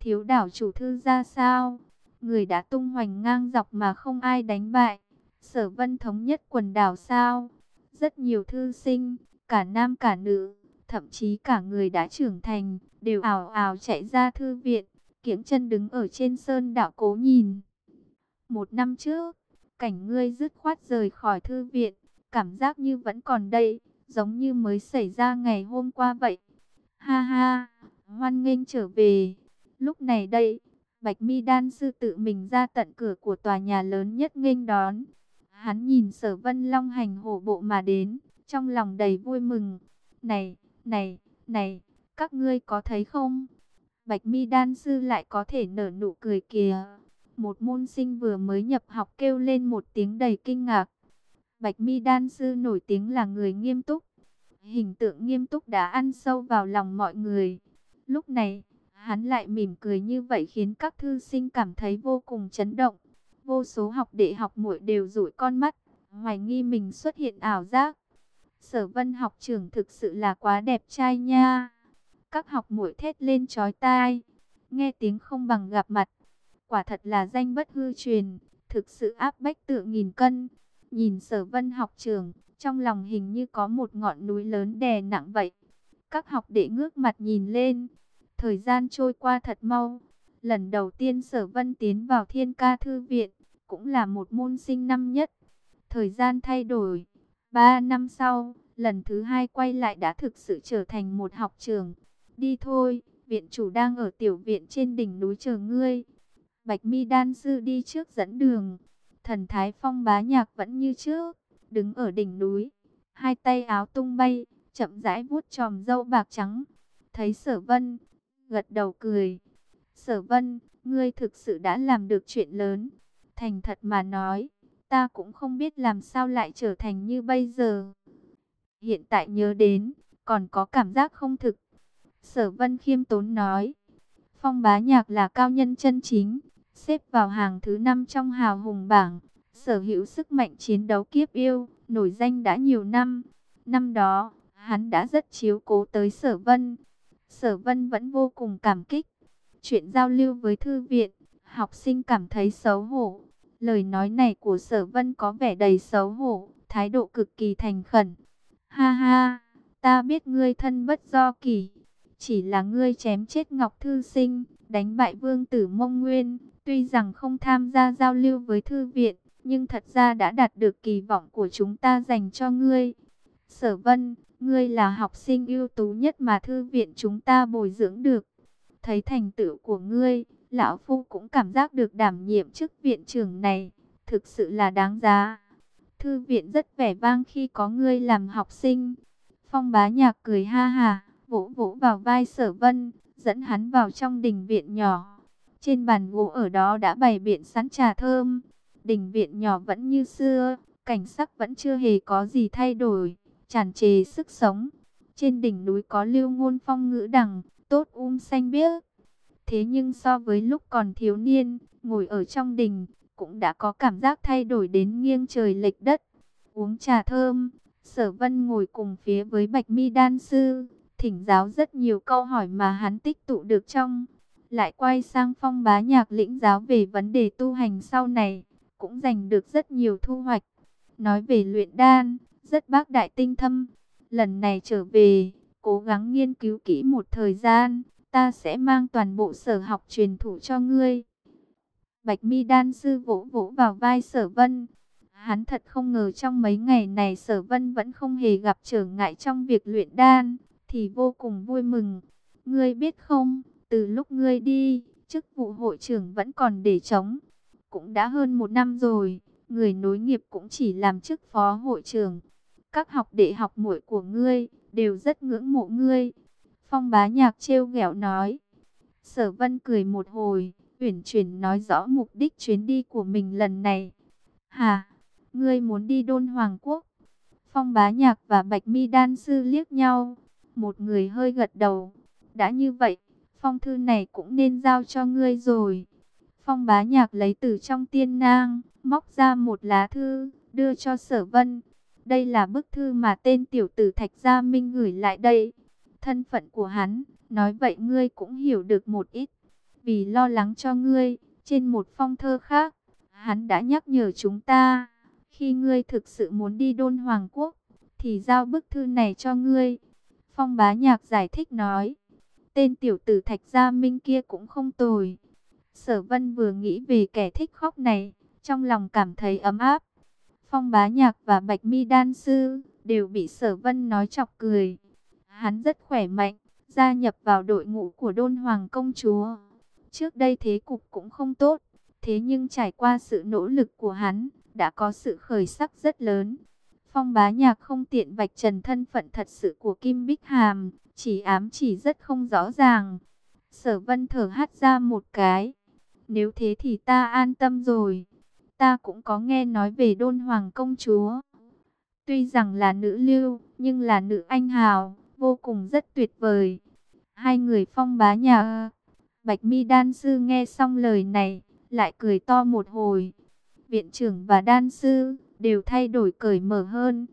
thiếu đảo chủ thư ra sao? Người đã tung hoành ngang dọc mà không ai đánh bại. Sở vân thống nhất quần đảo sao? Rất nhiều thư sinh, cả nam cả nữ, thậm chí cả người đã trưởng thành, đều ảo ảo chạy ra thư viện, kiễng chân đứng ở trên sơn đảo cố nhìn. Một năm trước, cảnh ngươi dứt khoát rời khỏi thư viện, cảm giác như vẫn còn đây, giống như mới xảy ra ngày hôm qua vậy. Ha ha, hoan nghênh trở về. Lúc này đây, Bạch Mi Đan sư tự mình ra tận cửa của tòa nhà lớn nhất nghênh đón. Hắn nhìn Sở Vân Long hành hổ bộ mà đến, trong lòng đầy vui mừng. Này, này, này, các ngươi có thấy không? Bạch Mi Đan sư lại có thể nở nụ cười kìa. Một môn sinh vừa mới nhập học kêu lên một tiếng đầy kinh ngạc. Bạch Mi Đan sư nổi tiếng là người nghiêm túc. Hình tượng nghiêm túc đã ăn sâu vào lòng mọi người. Lúc này, Hắn lại mỉm cười như vậy khiến các thư sinh cảm thấy vô cùng chấn động. Vô số học đệ học muội đều rủi con mắt, hoài nghi mình xuất hiện ảo giác. Sở vân học trưởng thực sự là quá đẹp trai nha. Các học muội thét lên chói tai, nghe tiếng không bằng gặp mặt. Quả thật là danh bất hư truyền, thực sự áp bách tự nghìn cân. Nhìn sở vân học trưởng, trong lòng hình như có một ngọn núi lớn đè nặng vậy. Các học đệ ngước mặt nhìn lên. Thời gian trôi qua thật mau. Lần đầu tiên sở vân tiến vào thiên ca thư viện. Cũng là một môn sinh năm nhất. Thời gian thay đổi. Ba năm sau, lần thứ hai quay lại đã thực sự trở thành một học trường. Đi thôi, viện chủ đang ở tiểu viện trên đỉnh núi chờ ngươi. Bạch mi đan sư đi trước dẫn đường. Thần thái phong bá nhạc vẫn như trước, đứng ở đỉnh núi. Hai tay áo tung bay, chậm rãi vuốt tròm râu bạc trắng. Thấy sở vân, gật đầu cười. Sở vân, ngươi thực sự đã làm được chuyện lớn. Thành thật mà nói, ta cũng không biết làm sao lại trở thành như bây giờ. Hiện tại nhớ đến, còn có cảm giác không thực. Sở vân khiêm tốn nói, phong bá nhạc là cao nhân chân chính, xếp vào hàng thứ năm trong hào hùng bảng, sở hữu sức mạnh chiến đấu kiếp yêu, nổi danh đã nhiều năm. Năm đó, hắn đã rất chiếu cố tới sở vân. Sở vân vẫn vô cùng cảm kích. Chuyện giao lưu với thư viện, học sinh cảm thấy xấu hổ. Lời nói này của sở vân có vẻ đầy xấu hổ, thái độ cực kỳ thành khẩn. Ha ha, ta biết ngươi thân bất do kỳ. Chỉ là ngươi chém chết Ngọc Thư Sinh, đánh bại vương tử Mông Nguyên. Tuy rằng không tham gia giao lưu với thư viện, nhưng thật ra đã đạt được kỳ vọng của chúng ta dành cho ngươi. Sở Vân, ngươi là học sinh ưu tú nhất mà thư viện chúng ta bồi dưỡng được. Thấy thành tựu của ngươi, lão phu cũng cảm giác được đảm nhiệm chức viện trưởng này, thực sự là đáng giá. Thư viện rất vẻ vang khi có ngươi làm học sinh. Phong bá nhạc cười ha ha, vỗ vỗ vào vai sở vân, dẫn hắn vào trong đình viện nhỏ. Trên bàn gỗ ở đó đã bày biện sẵn trà thơm. Đình viện nhỏ vẫn như xưa, cảnh sắc vẫn chưa hề có gì thay đổi, tràn trề sức sống. Trên đỉnh núi có lưu ngôn phong ngữ đằng, tốt um xanh biếc. Thế nhưng so với lúc còn thiếu niên, ngồi ở trong đình, cũng đã có cảm giác thay đổi đến nghiêng trời lệch đất. Uống trà thơm, sở vân ngồi cùng phía với bạch mi đan sư, thỉnh giáo rất nhiều câu hỏi mà hắn tích tụ được trong. Lại quay sang phong bá nhạc lĩnh giáo về vấn đề tu hành sau này, cũng giành được rất nhiều thu hoạch. Nói về luyện đan, rất bác đại tinh thâm. Lần này trở về, cố gắng nghiên cứu kỹ một thời gian, ta sẽ mang toàn bộ sở học truyền thụ cho ngươi. Bạch mi đan sư vỗ vỗ vào vai sở vân. Hắn thật không ngờ trong mấy ngày này sở vân vẫn không hề gặp trở ngại trong việc luyện đan, thì vô cùng vui mừng. Ngươi biết không, từ lúc ngươi đi, chức vụ hội trưởng vẫn còn để trống. Cũng đã hơn một năm rồi, người nối nghiệp cũng chỉ làm chức phó hội trưởng. Các học đệ học muội của ngươi, đều rất ngưỡng mộ ngươi. Phong bá nhạc trêu ghẹo nói. Sở vân cười một hồi, uyển chuyển nói rõ mục đích chuyến đi của mình lần này. Hà, ngươi muốn đi đôn Hoàng Quốc. Phong bá nhạc và Bạch mi đan sư liếc nhau. Một người hơi gật đầu. Đã như vậy, phong thư này cũng nên giao cho ngươi rồi. Phong bá nhạc lấy từ trong tiên nang, móc ra một lá thư, đưa cho sở vân. Đây là bức thư mà tên tiểu tử Thạch Gia Minh gửi lại đây. Thân phận của hắn, nói vậy ngươi cũng hiểu được một ít. Vì lo lắng cho ngươi, trên một phong thơ khác, hắn đã nhắc nhở chúng ta. Khi ngươi thực sự muốn đi đôn Hoàng Quốc, thì giao bức thư này cho ngươi. Phong bá nhạc giải thích nói, tên tiểu tử Thạch Gia Minh kia cũng không tồi. Sở vân vừa nghĩ về kẻ thích khóc này, trong lòng cảm thấy ấm áp. Phong bá nhạc và Bạch mi đan sư đều bị sở vân nói chọc cười. Hắn rất khỏe mạnh, gia nhập vào đội ngũ của đôn hoàng công chúa. Trước đây thế cục cũng không tốt, thế nhưng trải qua sự nỗ lực của hắn, đã có sự khởi sắc rất lớn. Phong bá nhạc không tiện vạch trần thân phận thật sự của Kim Bích Hàm, chỉ ám chỉ rất không rõ ràng. Sở vân thở hát ra một cái. Nếu thế thì ta an tâm rồi. Ta cũng có nghe nói về đôn hoàng công chúa. Tuy rằng là nữ lưu, nhưng là nữ anh hào, vô cùng rất tuyệt vời. Hai người phong bá nhà Bạch mi đan sư nghe xong lời này, lại cười to một hồi. Viện trưởng và đan sư đều thay đổi cởi mở hơn.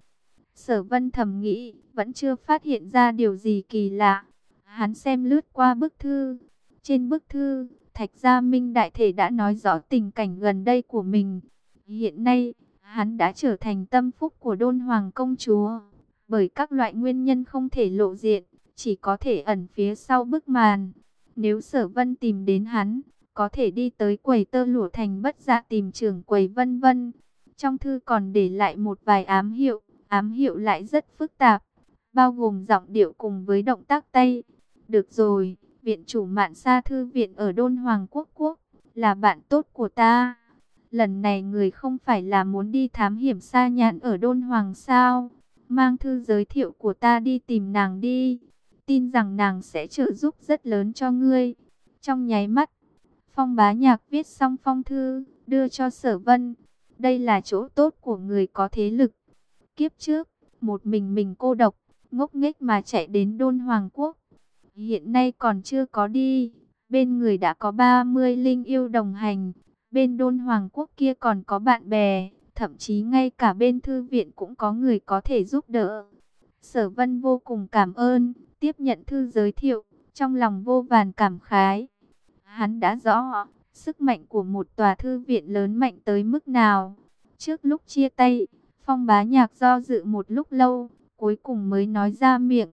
Sở vân thầm nghĩ, vẫn chưa phát hiện ra điều gì kỳ lạ. Hắn xem lướt qua bức thư. Trên bức thư, Thạch Gia Minh Đại Thể đã nói rõ tình cảnh gần đây của mình. Hiện nay, hắn đã trở thành tâm phúc của đôn hoàng công chúa. Bởi các loại nguyên nhân không thể lộ diện, chỉ có thể ẩn phía sau bức màn. Nếu sở vân tìm đến hắn, có thể đi tới quầy tơ lụa thành bất dạ tìm trưởng quầy vân vân. Trong thư còn để lại một vài ám hiệu, ám hiệu lại rất phức tạp, bao gồm giọng điệu cùng với động tác tay. Được rồi, viện chủ mạn xa thư viện ở Đôn Hoàng Quốc Quốc, là bạn tốt của ta. Lần này người không phải là muốn đi thám hiểm xa nhạn ở Đôn Hoàng sao? Mang thư giới thiệu của ta đi tìm nàng đi. Tin rằng nàng sẽ trợ giúp rất lớn cho ngươi. Trong nháy mắt, Phong bá nhạc viết xong phong thư, đưa cho sở vân. Đây là chỗ tốt của người có thế lực. Kiếp trước, một mình mình cô độc, ngốc nghếch mà chạy đến Đôn Hoàng Quốc. Hiện nay còn chưa có đi, bên người đã có 30 linh yêu đồng hành. Bên Đôn Hoàng Quốc kia còn có bạn bè, thậm chí ngay cả bên thư viện cũng có người có thể giúp đỡ. Sở Vân vô cùng cảm ơn, tiếp nhận thư giới thiệu, trong lòng vô vàn cảm khái. Hắn đã rõ, sức mạnh của một tòa thư viện lớn mạnh tới mức nào. Trước lúc chia tay, Phong bá nhạc do dự một lúc lâu, cuối cùng mới nói ra miệng.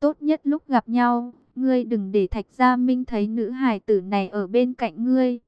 Tốt nhất lúc gặp nhau, ngươi đừng để Thạch Gia Minh thấy nữ hài tử này ở bên cạnh ngươi.